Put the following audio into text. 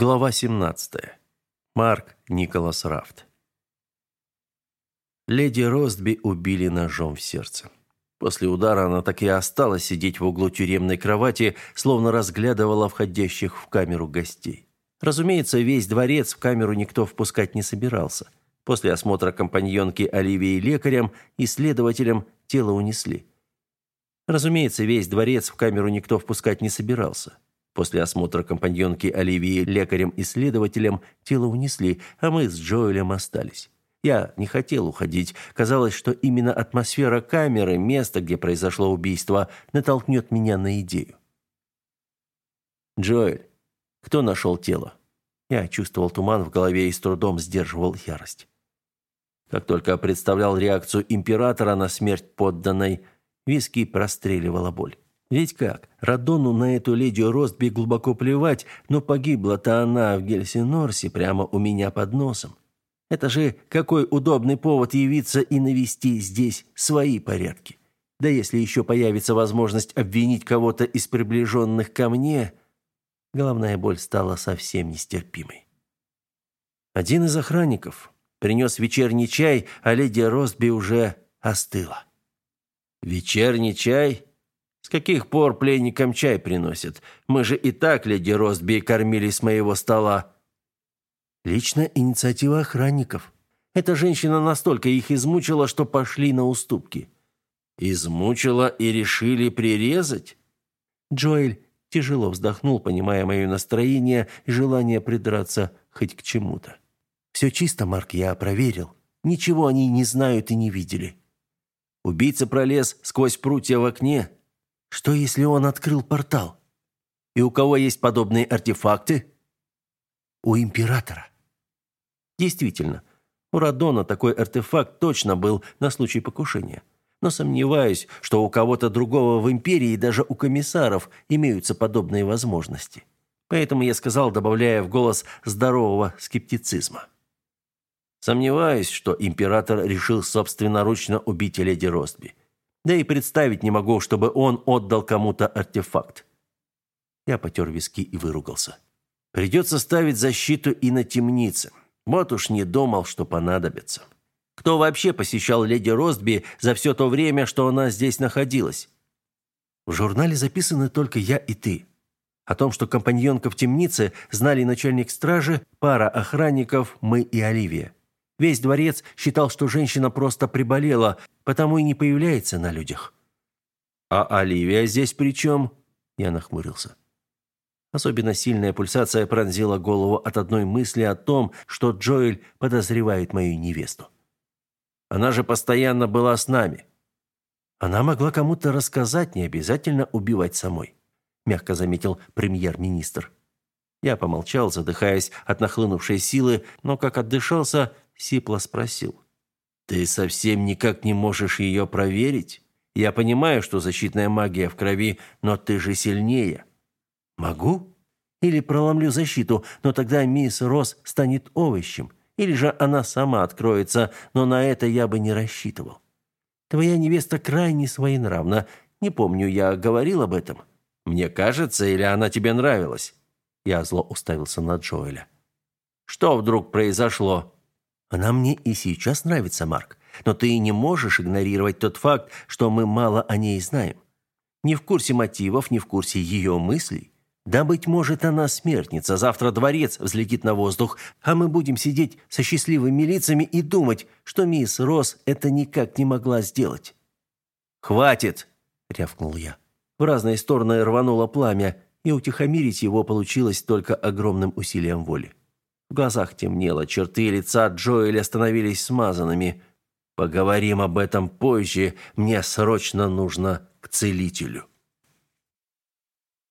Глава 17. Марк Николас Рафт. Леди Ростби убили ножом в сердце. После удара она так и осталась сидеть в углу тюремной кровати, словно разглядывала входящих в камеру гостей. Разумеется, весь дворец в камеру никто впускать не собирался. После осмотра компаньонки Оливии лекарем и следователем тело унесли. Разумеется, весь дворец в камеру никто впускать не собирался. После осмотра компаньонки Оливии лекарем-исследователем тело унесли, а мы с Джоэлем остались. Я не хотел уходить. Казалось, что именно атмосфера камеры, место, где произошло убийство, натолкнет меня на идею. «Джоэль, кто нашел тело?» Я чувствовал туман в голове и с трудом сдерживал ярость. Как только представлял реакцию императора на смерть подданной, виски простреливала боль. Ведь как? Радону на эту леди Ростби глубоко плевать, но погибла-то она в Гельсинорсе прямо у меня под носом. Это же какой удобный повод явиться и навести здесь свои порядки. Да если еще появится возможность обвинить кого-то из приближенных ко мне, головная боль стала совсем нестерпимой. Один из охранников принес вечерний чай, а леди Ростби уже остыла. «Вечерний чай?» С каких пор пленникам чай приносят? Мы же и так, леди Ростби, кормили с моего стола». Личная инициатива охранников. Эта женщина настолько их измучила, что пошли на уступки. Измучила и решили прирезать? Джоэль тяжело вздохнул, понимая мое настроение и желание придраться хоть к чему-то. «Все чисто, Марк, я проверил. Ничего они не знают и не видели». Убийца пролез сквозь прутья в окне, что если он открыл портал? И у кого есть подобные артефакты? У императора. Действительно, у Радона такой артефакт точно был на случай покушения. Но сомневаюсь, что у кого-то другого в империи, даже у комиссаров, имеются подобные возможности. Поэтому я сказал, добавляя в голос здорового скептицизма. Сомневаюсь, что император решил собственноручно убить леди Ростби. Да и представить не могу, чтобы он отдал кому-то артефакт. Я потер виски и выругался. Придется ставить защиту и на темнице. Вот уж не думал, что понадобится. Кто вообще посещал леди Ростби за все то время, что она здесь находилась? В журнале записаны только я и ты. О том, что компаньонка в темнице, знали начальник стражи, пара охранников, мы и Оливия. Весь дворец считал, что женщина просто приболела, потому и не появляется на людях. А Оливия здесь при чем? Я нахмурился. Особенно сильная пульсация пронзила голову от одной мысли о том, что Джоэль подозревает мою невесту. Она же постоянно была с нами. Она могла кому-то рассказать, не обязательно убивать самой, мягко заметил премьер-министр. Я помолчал, задыхаясь от нахлынувшей силы, но как отдышался, сипло спросил: "Ты совсем никак не можешь ее проверить? Я понимаю, что защитная магия в крови, но ты же сильнее". "Могу? Или проломлю защиту, но тогда мисс Росс станет овощем, или же она сама откроется, но на это я бы не рассчитывал. Твоя невеста крайне своенравна. Не помню, я говорил об этом. Мне кажется, или она тебе нравилась?" Я зло уставился на Джоэля. Что вдруг произошло? Она мне и сейчас нравится, Марк, но ты не можешь игнорировать тот факт, что мы мало о ней знаем. Не в курсе мотивов, не в курсе ее мыслей. Да, быть может, она смертница, завтра дворец взлетит на воздух, а мы будем сидеть со счастливыми лицами и думать, что мисс Росс это никак не могла сделать. «Хватит!» — рявкнул я. В разные стороны рвануло пламя, и утихомирить его получилось только огромным усилием воли. В глазах темнело, черты лица Джоэля становились смазанными. «Поговорим об этом позже, мне срочно нужно к целителю».